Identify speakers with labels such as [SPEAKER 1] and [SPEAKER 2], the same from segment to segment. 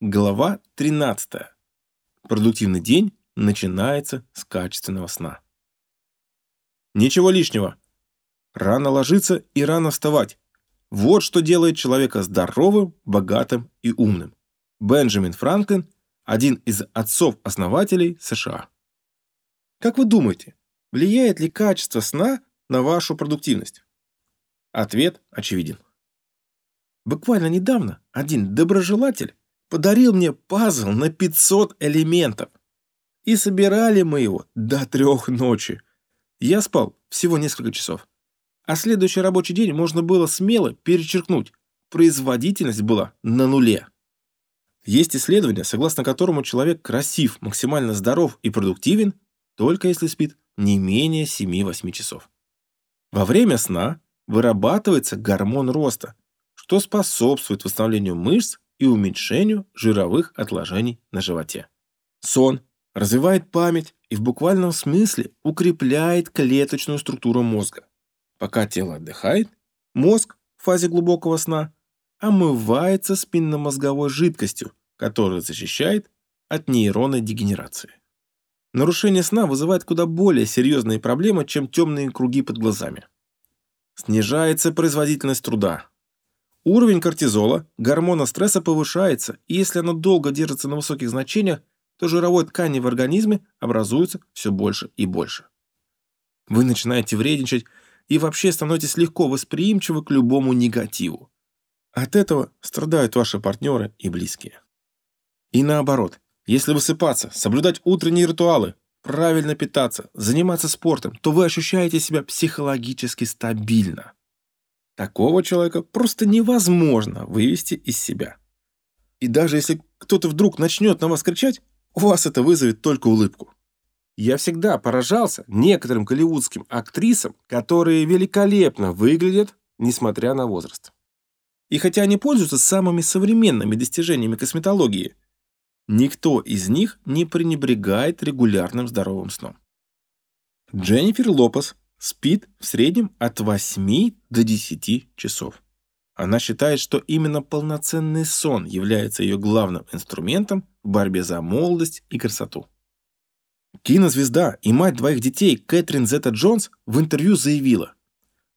[SPEAKER 1] Глава 13. Продуктивный день начинается с качественного сна. Ничего лишнего. Рано ложиться и рано вставать. Вот что делает человека здоровым, богатым и умным. Бенджамин Франклин – один из отцов-основателей США. Как вы думаете, влияет ли качество сна на вашу продуктивность? Ответ очевиден. Буквально недавно один доброжелатель подарил мне пазл на 500 элементов. И собирали мы его до трех ночи. Я спал всего несколько часов. А следующий рабочий день можно было смело перечеркнуть. Производительность была на нуле. Есть исследование, согласно которому человек красив, максимально здоров и продуктивен, только если спит не менее 7-8 часов. Во время сна вырабатывается гормон роста, что способствует восстановлению мышц и уменьшению жировых отложений на животе. Сон развивает память и в буквальном смысле укрепляет клеточную структуру мозга. Пока тело отдыхает, мозг в фазе глубокого сна омывается спинномозговой жидкостью, которая защищает от нейронной дегенерации. Нарушение сна вызывает куда более серьезные проблемы, чем темные круги под глазами. Снижается производительность труда, Уровень кортизола, гормона стресса повышается, и если оно долго держится на высоких значениях, то жировой ткани в организме образуется все больше и больше. Вы начинаете вредничать и вообще становитесь легко восприимчивы к любому негативу. От этого страдают ваши партнеры и близкие. И наоборот, если высыпаться, соблюдать утренние ритуалы, правильно питаться, заниматься спортом, то вы ощущаете себя психологически стабильно. Такого человека просто невозможно вывести из себя. И даже если кто-то вдруг начнет на вас кричать, у вас это вызовет только улыбку. Я всегда поражался некоторым голливудским актрисам, которые великолепно выглядят, несмотря на возраст. И хотя они пользуются самыми современными достижениями косметологии, никто из них не пренебрегает регулярным здоровым сном. Дженнифер Лопес спит в среднем от 8 до 10 часов. Она считает, что именно полноценный сон является ее главным инструментом в борьбе за молодость и красоту. Кинозвезда и мать двоих детей Кэтрин Зета Джонс в интервью заявила,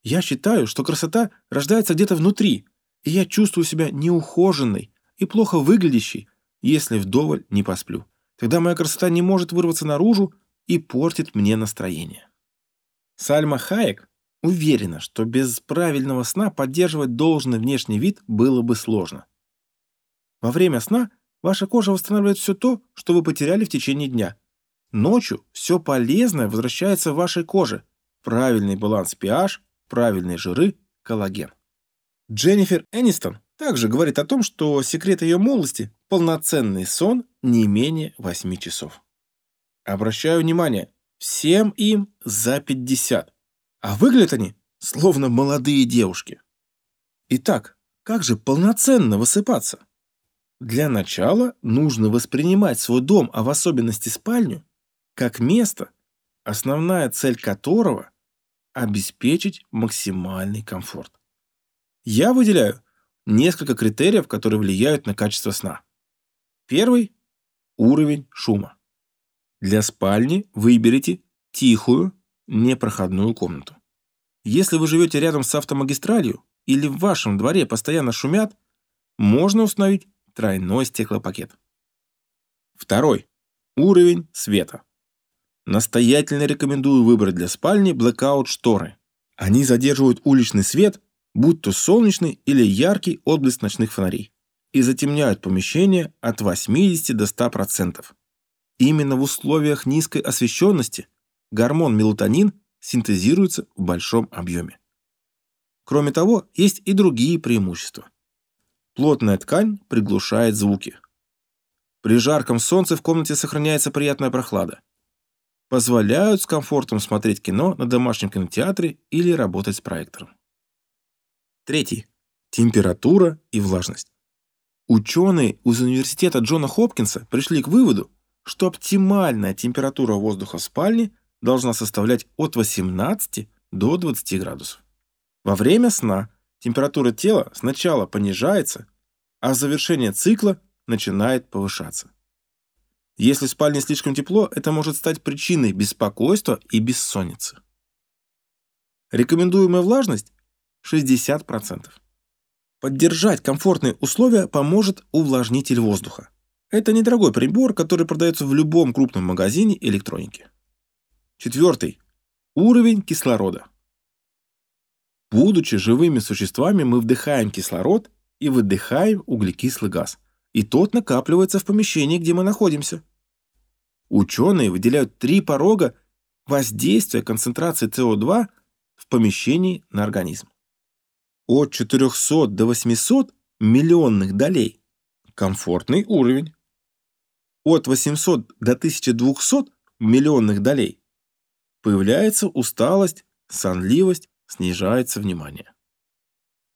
[SPEAKER 1] «Я считаю, что красота рождается где-то внутри, и я чувствую себя неухоженной и плохо выглядящей, если вдоволь не посплю. Тогда моя красота не может вырваться наружу и портит мне настроение». Сальма Хаек уверена, что без правильного сна поддерживать должный внешний вид было бы сложно. Во время сна ваша кожа восстанавливает все то, что вы потеряли в течение дня. Ночью все полезное возвращается в вашей коже. Правильный баланс pH, правильные жиры, коллаген. Дженнифер Энистон также говорит о том, что секрет ее молодости – полноценный сон не менее 8 часов. Обращаю внимание, Всем им за 50. А выглядят они словно молодые девушки. Итак, как же полноценно высыпаться? Для начала нужно воспринимать свой дом, а в особенности спальню, как место, основная цель которого – обеспечить максимальный комфорт. Я выделяю несколько критериев, которые влияют на качество сна. Первый – уровень шума. Для спальни выберите тихую, непроходную комнату. Если вы живете рядом с автомагистралью или в вашем дворе постоянно шумят, можно установить тройной стеклопакет. Второй. Уровень света. Настоятельно рекомендую выбрать для спальни blackout шторы. Они задерживают уличный свет, будь то солнечный или яркий отблеск ночных фонарей, и затемняют помещение от 80 до 100%. Именно в условиях низкой освещенности гормон мелатонин синтезируется в большом объеме. Кроме того, есть и другие преимущества. Плотная ткань приглушает звуки. При жарком солнце в комнате сохраняется приятная прохлада. Позволяют с комфортом смотреть кино на домашнем кинотеатре или работать с проектором. Третий. Температура и влажность. Ученые из университета Джона Хопкинса пришли к выводу, что оптимальная температура воздуха в спальне должна составлять от 18 до 20 градусов. Во время сна температура тела сначала понижается, а в завершение цикла начинает повышаться. Если в спальне слишком тепло, это может стать причиной беспокойства и бессонницы. Рекомендуемая влажность 60%. Поддержать комфортные условия поможет увлажнитель воздуха. Это недорогой прибор, который продается в любом крупном магазине электроники. Четвертый. Уровень кислорода. Будучи живыми существами, мы вдыхаем кислород и выдыхаем углекислый газ. И тот накапливается в помещении, где мы находимся. Ученые выделяют три порога воздействия концентрации СО2 в помещении на организм. От 400 до 800 миллионных долей – комфортный уровень от 800 до 1200 миллионных долей, появляется усталость, сонливость, снижается внимание.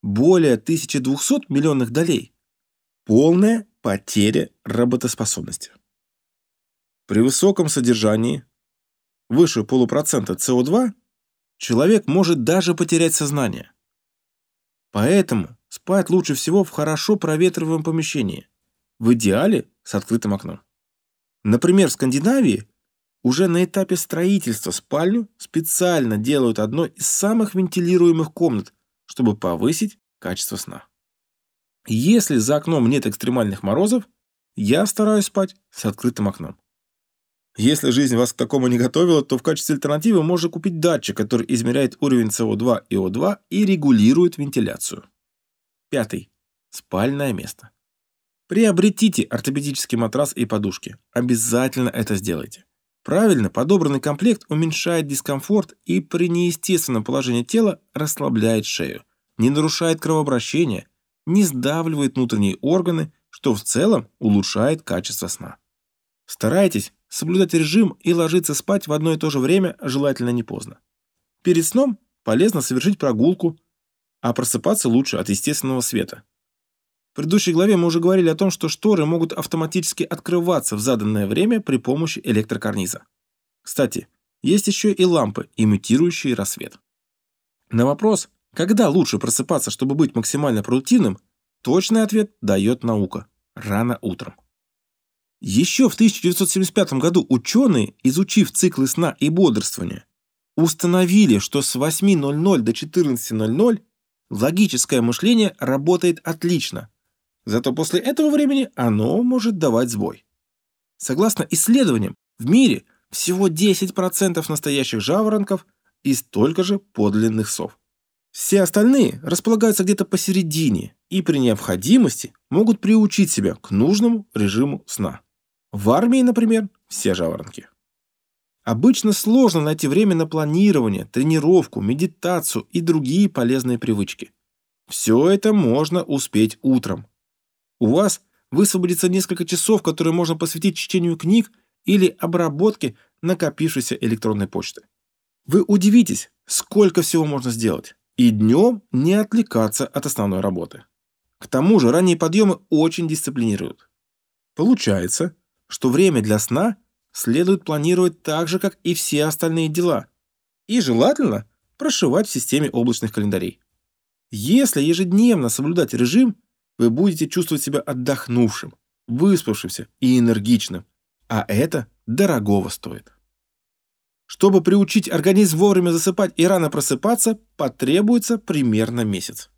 [SPEAKER 1] Более 1200 миллионных долей – полная потеря работоспособности. При высоком содержании, выше полупроцента СО2, человек может даже потерять сознание. Поэтому спать лучше всего в хорошо проветриваемом помещении, в идеале с открытым окном. Например, в Скандинавии уже на этапе строительства спальню специально делают одной из самых вентилируемых комнат, чтобы повысить качество сна. Если за окном нет экстремальных морозов, я стараюсь спать с открытым окном. Если жизнь вас к такому не готовила, то в качестве альтернативы можно купить датчик, который измеряет уровень СО2 и О2 и регулирует вентиляцию. Пятый. Спальное место. Приобретите ортопедический матрас и подушки. Обязательно это сделайте. Правильно подобранный комплект уменьшает дискомфорт и при неестественном положении тела расслабляет шею, не нарушает кровообращение, не сдавливает внутренние органы, что в целом улучшает качество сна. Старайтесь соблюдать режим и ложиться спать в одно и то же время, желательно не поздно. Перед сном полезно совершить прогулку, а просыпаться лучше от естественного света. В предыдущей главе мы уже говорили о том, что шторы могут автоматически открываться в заданное время при помощи электрокарниза. Кстати, есть еще и лампы, имитирующие рассвет. На вопрос, когда лучше просыпаться, чтобы быть максимально продуктивным, точный ответ дает наука – рано утром. Еще в 1975 году ученые, изучив циклы сна и бодрствования, установили, что с 8.00 до 14.00 логическое мышление работает отлично – Зато после этого времени оно может давать сбой. Согласно исследованиям, в мире всего 10% настоящих жаворонков и столько же подлинных сов. Все остальные располагаются где-то посередине и при необходимости могут приучить себя к нужному режиму сна. В армии, например, все жаворонки. Обычно сложно найти время на планирование, тренировку, медитацию и другие полезные привычки. Все это можно успеть утром, у вас высвободится несколько часов, которые можно посвятить чтению книг или обработке накопившейся электронной почты. Вы удивитесь, сколько всего можно сделать, и днем не отвлекаться от основной работы. К тому же ранние подъемы очень дисциплинируют. Получается, что время для сна следует планировать так же, как и все остальные дела. И желательно прошивать в системе облачных календарей. Если ежедневно соблюдать режим, вы будете чувствовать себя отдохнувшим, выспавшимся и энергичным, а это дорогого стоит. Чтобы приучить организм вовремя засыпать и рано просыпаться, потребуется примерно месяц.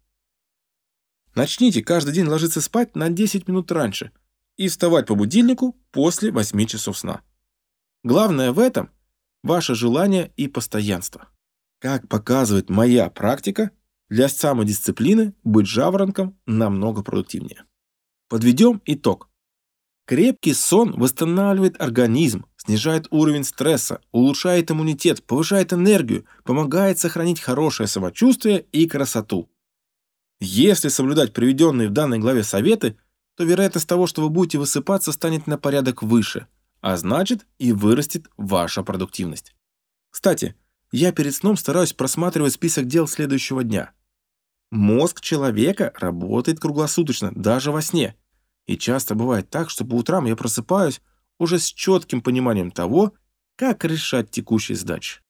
[SPEAKER 1] Начните каждый день ложиться спать на 10 минут раньше и вставать по будильнику после 8 часов сна. Главное в этом – ваше желание и постоянство. Как показывает моя практика, для самодисциплины быть жаворонком намного продуктивнее. Подведем итог. Крепкий сон восстанавливает организм, снижает уровень стресса, улучшает иммунитет, повышает энергию, помогает сохранить хорошее самочувствие и красоту. Если соблюдать приведенные в данной главе советы, то вероятность того, что вы будете высыпаться, станет на порядок выше, а значит и вырастет ваша продуктивность. Кстати, я перед сном стараюсь просматривать список дел следующего дня. Мозг человека работает круглосуточно, даже во сне. И часто бывает так, что по утрам я просыпаюсь уже с четким пониманием того, как решать текущие задачи.